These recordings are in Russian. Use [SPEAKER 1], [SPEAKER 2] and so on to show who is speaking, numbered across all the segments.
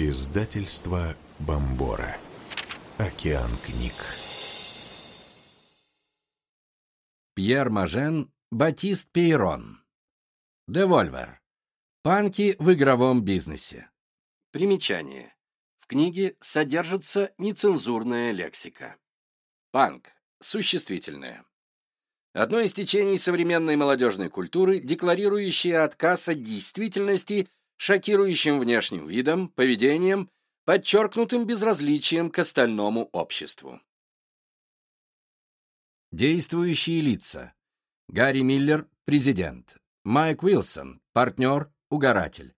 [SPEAKER 1] Издательство Бомбора. Океан книг.
[SPEAKER 2] Пьер Мажен, Батист Пейрон. Devolver. Панки в игровом бизнесе. Примечание. В книге содержится нецензурная лексика. Панк. Существительное. Одно из течений современной молодежной культуры, декларирующее отказ от действительности шокирующим внешним видом, поведением, подчеркнутым безразличием к остальному обществу. Действующие лица. Гарри Миллер, президент. Майк Уилсон, партнер, угоратель.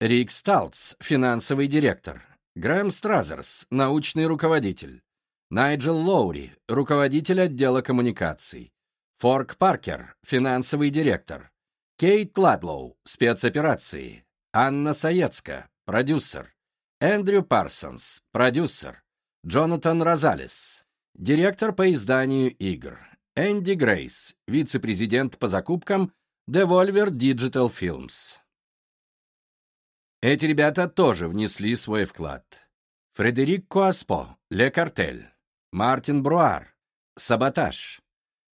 [SPEAKER 2] Рик Сталц, финансовый директор. Грэм Стразерс, научный руководитель. Найджел Лоури, руководитель отдела коммуникаций. Форк Паркер, финансовый директор. Кейт Ладлоу, спецоперации. Анна Саецка, продюсер. Эндрю Парсонс, продюсер. Джонатан Розалес, директор по изданию игр. Энди Грейс, вице-президент по закупкам Devolver Digital Films. Эти ребята тоже внесли свой вклад. Фредерик Куаспо, Ле Картель. Мартин Бруар, Саботаж.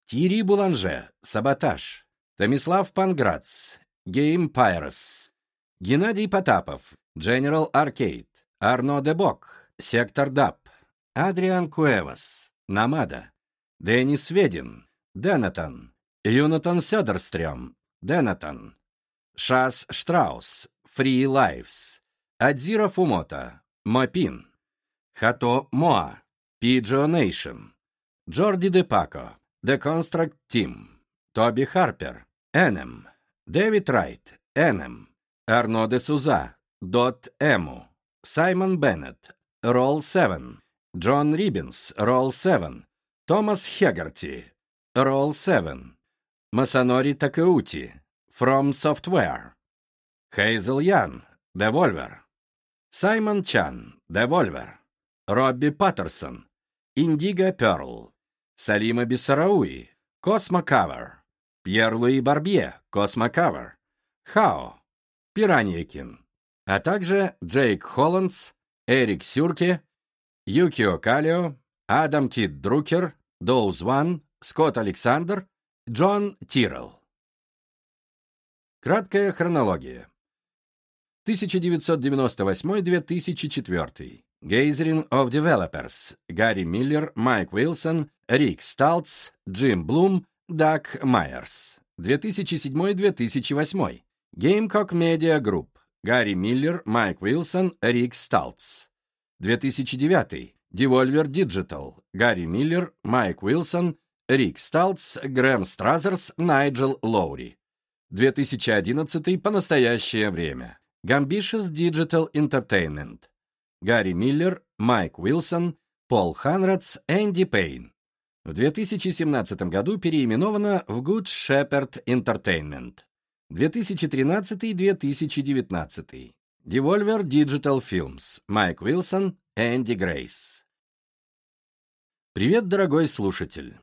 [SPEAKER 2] Тири Буланже, Саботаж. Томислав Панграц, Гейм Пайрос. Геннадий Потапов, General Arcade, Арно Дебок, Сектор Даб, Адриан Куэвас, Намада, Денис Ведин, Денатан, Юнатан Сёдерстрём, Денатан, Шас Штраус, Фри Лайвс, Адзира Фумота, Мопин, Хато Моа, Пиджо Нейшн, Джорди Де Пако, The Construct Team, Тоби Харпер, Энем, Дэвид Райт, Энем, Арно де Суза, Дот Эму, Саймон Беннет, Ролл 7, Джон Риббинс, Ролл 7, Томас Хегарти, Ролл 7, Масанори Такеути, From Software, Хейзел Ян, Devolver, Саймон Чан, Devolver, Робби Паттерсон, Indigo Pearl, Салима Бессарауи, Cosmocover, Пьер Луи Барбье, Cosmocover, Хао, Пираньякин, а также Джейк Холландс, Эрик Сюрке, Юкио Калио, Адам Кит Друкер, Doseone, Скотт Александр, Джон Тиррелл. Краткая хронология. 1998-2004. Gathering of Developers. Гарри Миллер, Майк Уилсон, Рик Сталц, Джим Блум, Даг Майерс. 2007-2008. Gamecock Media Group. Гарри Миллер, Майк Уилсон, Рик Сталц. 2009. Devolver Digital. Гарри Миллер, Майк Уилсон, Рик Сталц, Грэм Стразерс, Найджел Лоури. 2011 по настоящее время. Gambitious Digital Entertainment. Гарри Миллер, Майк Уилсон, Пол Ханрадс, Энди Пейн. В 2017 году переименована в Good Shepherd Entertainment. 2013-2019. Devolver Digital Films. Майк Уилсон, Энди Грейс. Привет, дорогой слушатель.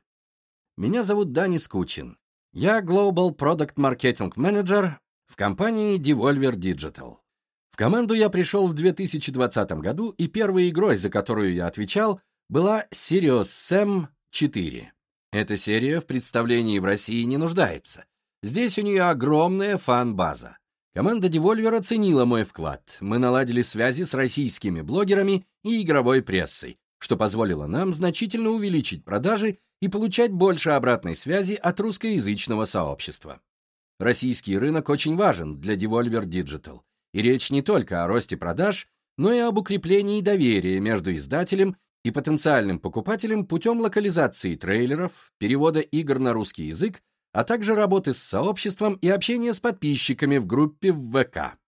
[SPEAKER 2] Меня зовут Дани Скучин. Я Global Product Marketing Manager в компании Devolver Digital. В команду я пришел в 2020 году, и первой игрой, за которую я отвечал, была Sirius Sam 4. Эта серия в представлении в России не нуждается — Здесь у нее огромная фан-база. Команда Devolver оценила мой вклад. Мы наладили связи с российскими блогерами и игровой прессой, что позволило нам значительно увеличить продажи и получать больше обратной связи от русскоязычного сообщества. Российский рынок очень важен для Devolver Digital, и речь не только о росте продаж, но и об укреплении доверия между издателем и потенциальным покупателем путем локализации трейлеров, перевода игр на русский язык а также работы с сообществом и общения с подписчиками в группе в ВК.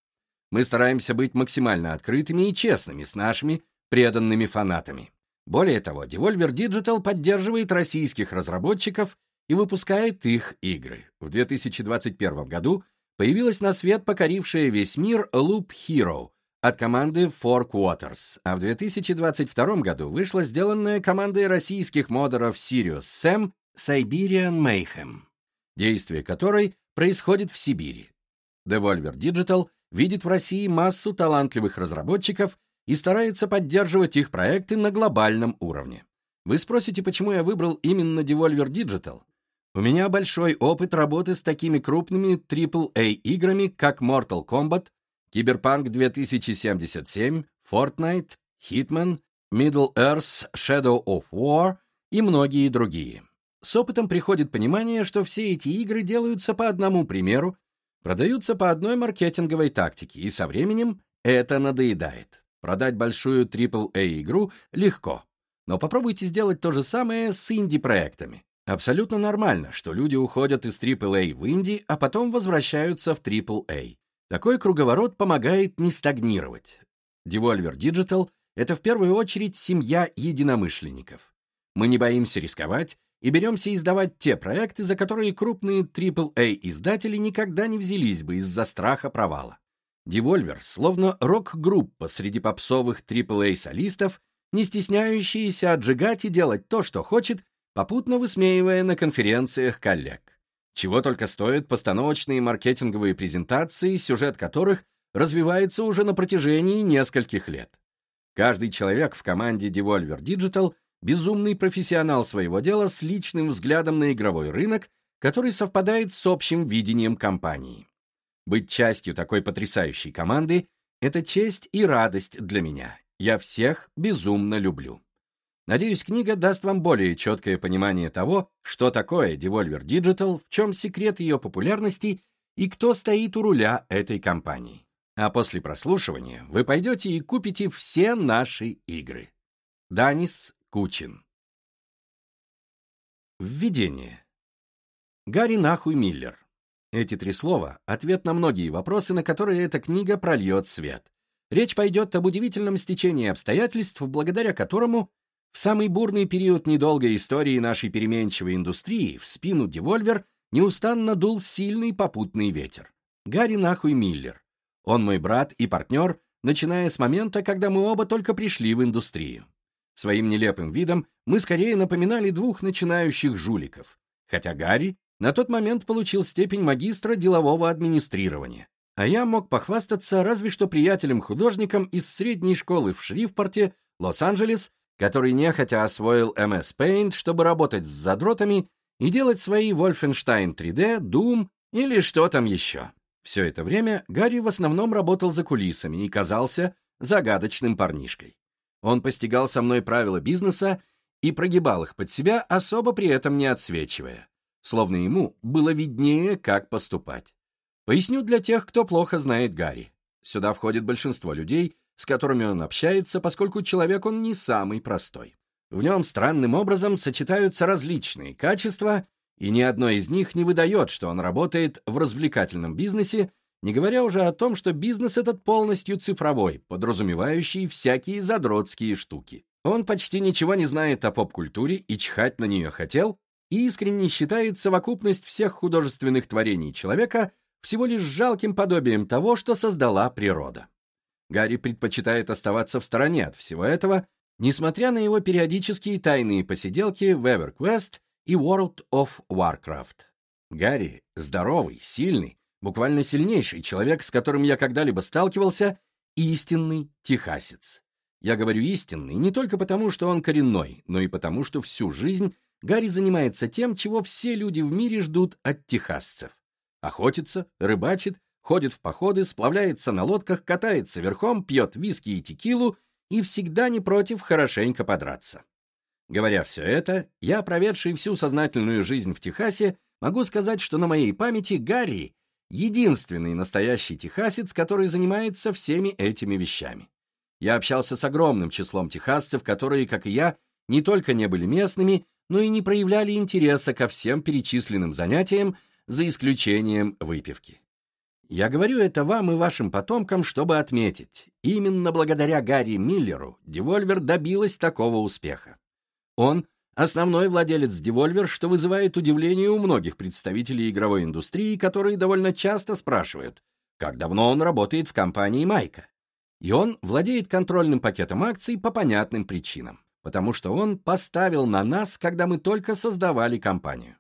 [SPEAKER 2] Мы стараемся быть максимально открытыми и честными с нашими преданными фанатами. Более того, Devolver Digital поддерживает российских разработчиков и выпускает их игры. В 2021 году появилась на свет покорившая весь мир Loop Hero от команды Four Quarters, а в 2022 году вышла сделанная командой российских модеров Sirius Sam Siberian Mayhem действие которой происходит в Сибири. Devolver Digital видит в России массу талантливых разработчиков и старается поддерживать их проекты на глобальном уровне. Вы спросите, почему я выбрал именно Devolver Digital? У меня большой опыт работы с такими крупными AAA-играми, как Mortal Kombat, Cyberpunk 2077, Fortnite, Hitman, Middle-earth, Shadow of War и многие другие. С опытом приходит понимание, что все эти игры делаются по одному примеру, продаются по одной маркетинговой тактике, и со временем это надоедает. Продать большую AAA-игру легко, но попробуйте сделать то же самое с инди-проектами. Абсолютно нормально, что люди уходят из AAA в инди, а потом возвращаются в AAA. Такой круговорот помогает не стагнировать. Devolver Digital — это в первую очередь семья единомышленников. Мы не боимся рисковать и беремся издавать те проекты, за которые крупные AAA-издатели никогда не взялись бы из-за страха провала. Devolver словно рок-группа среди попсовых AAA-солистов, не стесняющиеся отжигать и делать то, что хочет, попутно высмеивая на конференциях коллег. Чего только стоят постановочные маркетинговые презентации, сюжет которых развивается уже на протяжении нескольких лет. Каждый человек в команде Devolver Digital — безумный профессионал своего дела с личным взглядом на игровой рынок, который совпадает с общим видением компании. Быть частью такой потрясающей команды — это честь и радость для меня. Я всех безумно люблю. Надеюсь, книга даст вам более четкое понимание того, что такое Devolver Digital, в чем секрет ее популярности и кто стоит у руля этой компании. А после прослушивания вы пойдете и купите все наши игры. Данис Кучин Введение. Гарри Нахуй Миллер. Эти три слова — ответ на многие вопросы, на которые эта книга прольет свет. Речь пойдет об удивительном стечении обстоятельств, благодаря которому в самый бурный период недолгой истории нашей переменчивой индустрии в спину Devolver неустанно дул сильный попутный ветер. Гарри нахуй Миллер. Он мой брат и партнер, начиная с момента, когда мы оба только пришли в индустрию. Своим нелепым видом мы скорее напоминали двух начинающих жуликов, хотя Гарри на тот момент получил степень магистра делового администрирования, а я мог похвастаться разве что приятелем-художником из средней школы в Шрифпорте, Лос-Анджелес, который нехотя освоил MS Paint, чтобы работать с задротами и делать свои Wolfenstein 3D, Doom или что там еще. Все это время Гарри в основном работал за кулисами и казался загадочным парнишкой. Он постигал со мной правила бизнеса и прогибал их под себя, особо при этом не отсвечивая. Словно ему было виднее, как поступать. Поясню для тех, кто плохо знает Гарри. Сюда входит большинство людей, с которыми он общается, поскольку человек он не самый простой. В нем странным образом сочетаются различные качества, и ни одно из них не выдает, что он работает в развлекательном бизнесе, не говоря уже о том, что бизнес этот полностью цифровой, подразумевающий всякие задротские штуки. Он почти ничего не знает о поп-культуре и чихать на нее хотел, и искренне считает совокупность всех художественных творений человека всего лишь жалким подобием того, что создала природа. Гарри предпочитает оставаться в стороне от всего этого, несмотря на его периодические тайные посиделки в EverQuest и World of Warcraft. Гарри — здоровый, сильный, буквально сильнейший человек, с которым я когда-либо сталкивался, истинный техасец. Я говорю истинный не только потому, что он коренной, но и потому, что всю жизнь Гарри занимается тем, чего все люди в мире ждут от техасцев. Охотится, рыбачит ходит в походы, сплавляется на лодках, катается верхом, пьет виски и текилу и всегда не против хорошенько подраться. Говоря все это, я, проведший всю сознательную жизнь в Техасе, могу сказать, что на моей памяти Гарри — единственный настоящий техасец, который занимается всеми этими вещами. Я общался с огромным числом техасцев, которые, как и я, не только не были местными, но и не проявляли интереса ко всем перечисленным занятиям, за исключением выпивки. Я говорю это вам и вашим потомкам, чтобы отметить, именно благодаря Гарри Миллеру Devolver добилась такого успеха. Он — основной владелец Devolver, что вызывает удивление у многих представителей игровой индустрии, которые довольно часто спрашивают, как давно он работает в компании Майка. И он владеет контрольным пакетом акций по понятным причинам, потому что он поставил на нас, когда мы только создавали компанию.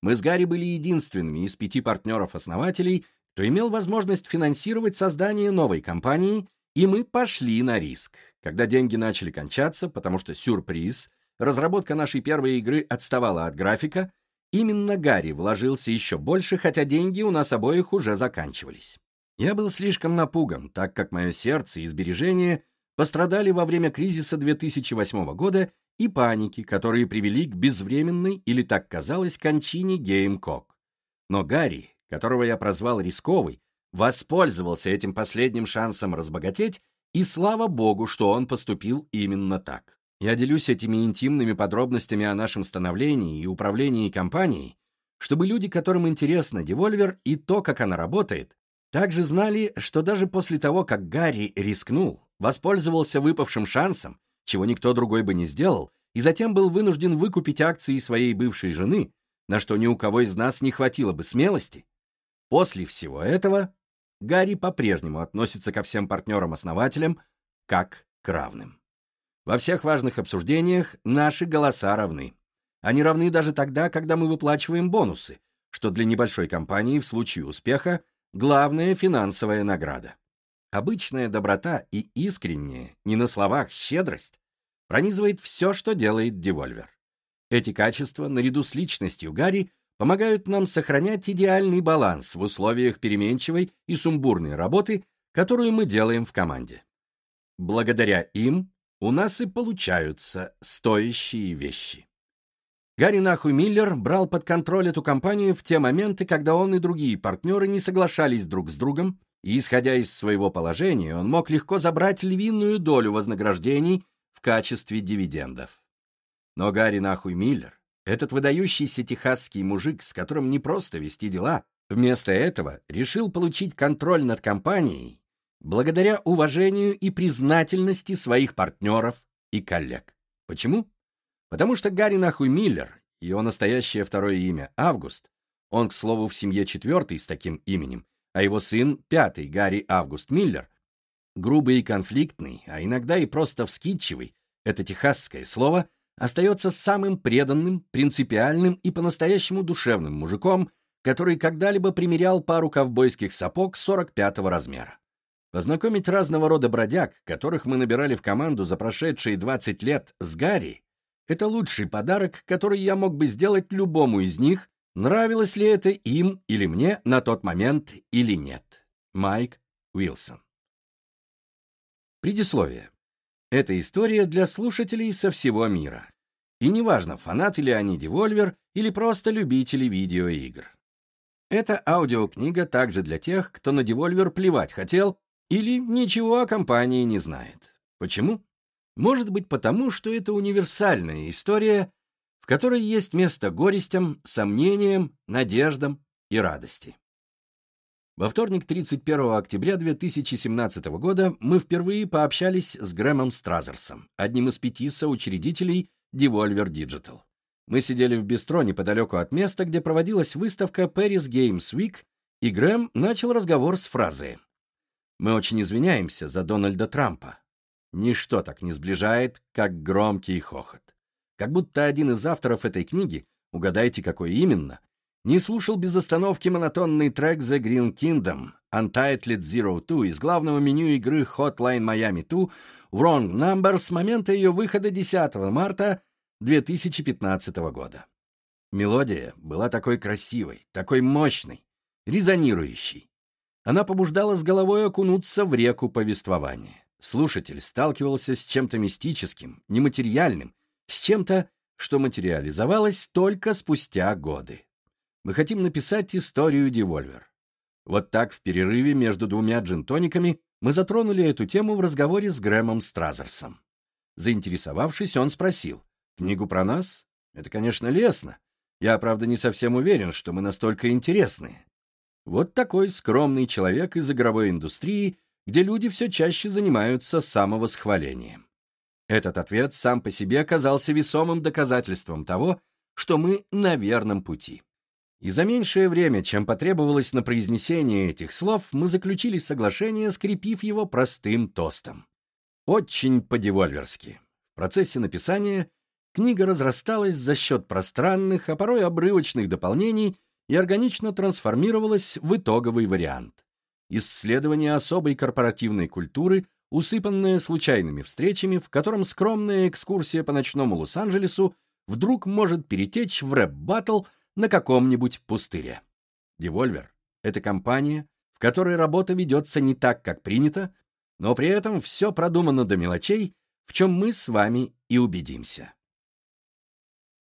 [SPEAKER 2] Мы с Гарри были единственными из пяти партнеров-основателей, кто имел возможность финансировать создание новой компании И мы пошли на риск. Когда деньги начали кончаться, потому что сюрприз, разработка нашей первой игры отставала от графика, именно Гарри вложился еще больше, хотя деньги у нас обоих уже заканчивались. Я был слишком напуган, так как мое сердце и сбережения пострадали во время кризиса 2008 года и паники, которые привели к безвременной, или так казалось, кончине Gamecock. Но Гарри, которого я прозвал рисковый, воспользовался этим последним шансом разбогатеть, и слава богу, что он поступил именно так. Я делюсь этими интимными подробностями о нашем становлении и управлении компанией, чтобы люди, которым интересно Devolver и то, как она работает, также знали, что даже после того, как Гарри рискнул, воспользовался выпавшим шансом, чего никто другой бы не сделал, и затем был вынужден выкупить акции своей бывшей жены, на что ни у кого из нас не хватило бы смелости, после всего этого Гарри по-прежнему относится ко всем партнерам-основателям как к равным. Во всех важных обсуждениях наши голоса равны. Они равны даже тогда, когда мы выплачиваем бонусы, что для небольшой компании в случае успеха главная финансовая награда. Обычная доброта и искренняя, не на словах, щедрость пронизывает все, что делает Devolver. Эти качества, наряду с личностью Гарри, помогают нам сохранять идеальный баланс в условиях переменчивой и сумбурной работы, которую мы делаем в команде. Благодаря им у нас и получаются стоящие вещи. Гарри Нахуй Миллер брал под контроль эту компанию в те моменты, когда он и другие партнеры не соглашались друг с другом и, исходя из своего положения, он мог легко забрать львиную долю вознаграждений в качестве дивидендов. Но Гарри нахуй Миллер, этот выдающийся техасский мужик, с которым не просто вести дела, вместо этого решил получить контроль над компанией благодаря уважению и признательности своих партнеров и коллег. Почему? Потому что Гарри нахуй Миллер, его настоящее второе имя Август, он, к слову, в семье четвертый с таким именем, а его сын, пятый Гарри Август Миллер, грубый и конфликтный, а иногда и просто вскидчивый, это техасское слово, остается самым преданным, принципиальным и по-настоящему душевным мужиком, который когда-либо примерял пару ковбойских сапог 45-го размера. Познакомить разного рода бродяг, которых мы набирали в команду за прошедшие 20 лет, с Гарри, это лучший подарок, который я мог бы сделать любому из них, Нравилось ли это им или мне на тот момент или нет? Майк Уилсон. Предисловие. Эта история для слушателей со всего мира. И неважно, фанаты ли они Devolver или просто любители видеоигр. Эта аудиокнига также для тех, кто на Devolver плевать хотел или ничего о компании не знает. Почему? Может быть потому, что это универсальная история, в которой есть место горестям, сомнениям, надеждам и радости. Во вторник, 31 октября 2017 года, мы впервые пообщались с Грэмом Стразерсом, одним из пяти соучредителей Devolver Digital. Мы сидели в бистро неподалеку от места, где проводилась выставка Paris Games Week, и Грэм начал разговор с фразы «Мы очень извиняемся за Дональда Трампа. Ничто так не сближает, как громкий хохот». Как будто один из авторов этой книги, угадайте, какой именно, не слушал без остановки монотонный трек The Green Kingdom Untitled Zero Two из главного меню игры Hotline Miami 2 Wrong Number с момента ее выхода 10 марта 2015 года. Мелодия была такой красивой, такой мощной, резонирующей. Она побуждала с головой окунуться в реку повествования. Слушатель сталкивался с чем-то мистическим, нематериальным, с чем-то, что материализовалось только спустя годы. Мы хотим написать историю Devolver. Вот так в перерыве между двумя джинтониками мы затронули эту тему в разговоре с Грэмом Стразерсом. Заинтересовавшись, он спросил, «Книгу про нас? Это, конечно, лестно. Я, правда, не совсем уверен, что мы настолько интересные». Вот такой скромный человек из игровой индустрии, где люди все чаще занимаются самовосхвалением. Этот ответ сам по себе оказался весомым доказательством того, что мы на верном пути. И за меньшее время, чем потребовалось на произнесение этих слов, мы заключили соглашение, скрепив его простым тостом. Очень по-девольверски. В процессе написания книга разрасталась за счет пространных, а порой обрывочных дополнений и органично трансформировалась в итоговый вариант. Исследование особой корпоративной культуры усыпанное случайными встречами, в котором скромная экскурсия по ночному Лос-Анджелесу вдруг может перетечь в рэп-баттл на каком-нибудь пустыре. Devolver — это компания, в которой работа ведется не так, как принято, но при этом все продумано до мелочей, в чем мы с вами и убедимся.